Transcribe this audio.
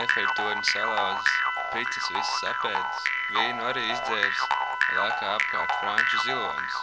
Efeļu torni salauzis, picis visas apēdis, vīnu arī izdzēris, lēkā apkārt franču ziloņus.